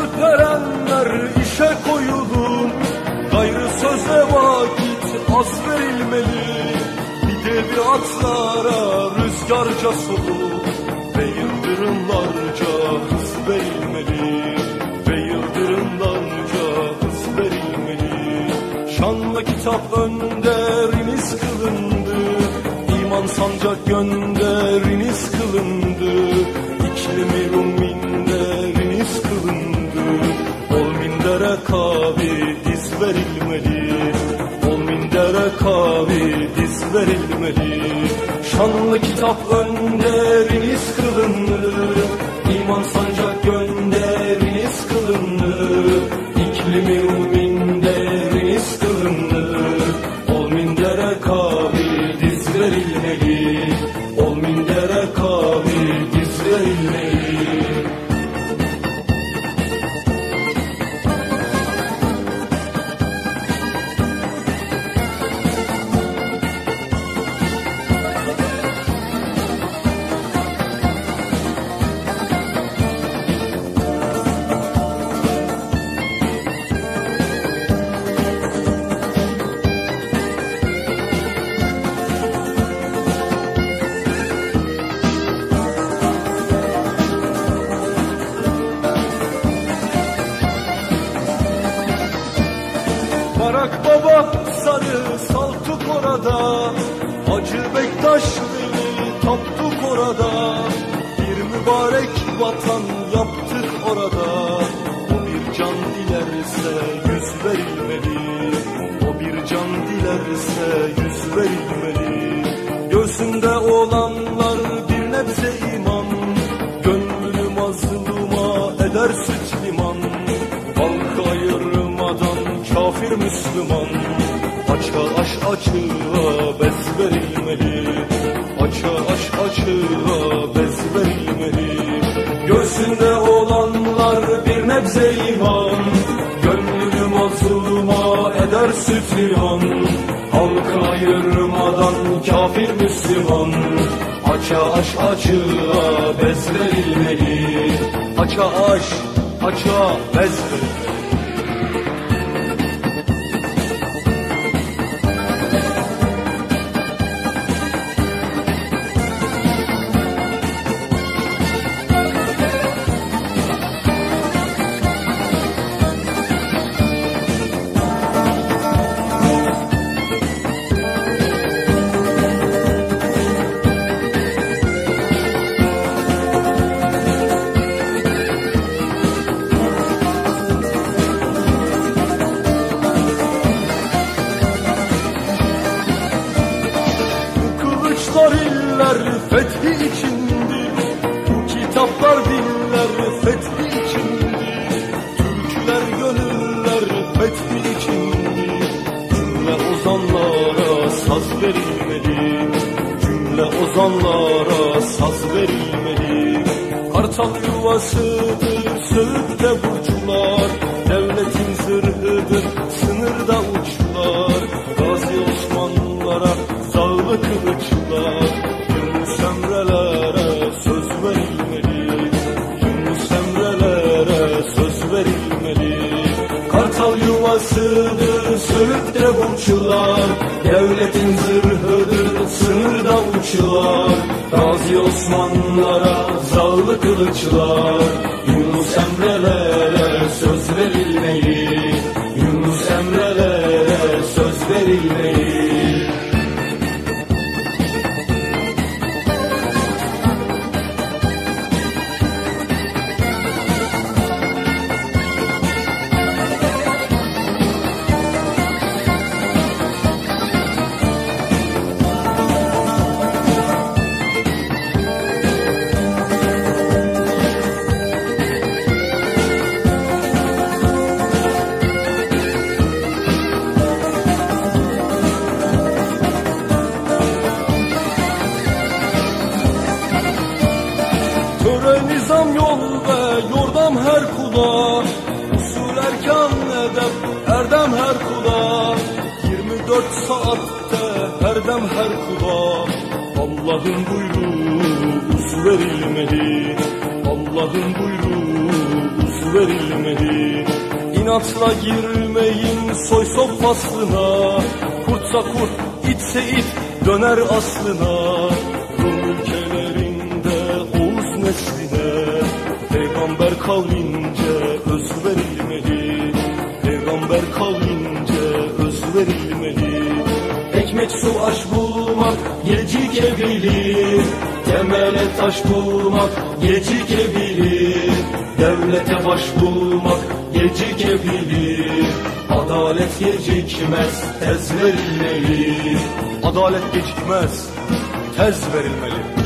Alperenler işe koyulun Gayrı söze vakit az verilmeli. Bir devi atlara rüzgarca solun Ve yıldırımlarca hız verilmeli. Ve yıldırımlarca hız verilmeli. Şanlı kitap önderiniz kılındı. İman sancak gönderiniz kılındı kavi diz verilmeli. Şanlı kitap önderiniz kılındı iman sancak gönderiniz kılındı iklimi rum orada. Hacı Bektaş beni taptuk orada. Bir mübarek vatan yaptık orada. O bir can dilerse yüz verilmeli. O bir can dilerse yüz verilmeli. Göğsünde olanlar bir nebze iman. Gönlünü mazluma eder süt liman. Halk ayırmadan kafir Müslüman Açığa aş açığa bez verilmeli Açığa aş açığa bez verilmeli Göğsünde olanlar bir nebze iman. Gönlünü mazluma eder süt liman Halkı ayırmadan kafir Müslüman. Açığa aş açığa bez verilmeli Açığa aş açığa bez verilmeli fethi içindi Bu kitaplar diller fethi içindi Türküler gönüller. Fethi içindi Cümle ozanlara saz verilmeli. Cümle ozanlara saz verilmeli. Kartal yuvasıdır söğütte burcular Kartal yuvasıdır Söğüt'te burçlar Devletin zırhıdır sınırda uçlar Gazi Osmanlılara zağlı kılıçlar. Yunus Emre'lere söz verilmeli Yunus Emre'lere söz verilmeli Nizam yol ve yordam her kula. Usul erkan edep erdem her kula. 24 saatte her dem her kula. Allah'ın buyruğu uz verilmeli Allah'ın buyruğu uz verilmeli İnatla girmeyin soy sop faslına Kurtsa kurt, itse it döner aslına kavlince öz verilmeli Peygamber kavlince öz verilmeli Ekmek su aş bulmak gecikebilir Temele taş bulmak gecikebilir Devlete baş bulmak gecikebilir Adalet gecikmez tez verilmeli. Adalet gecikmez tez verilmeli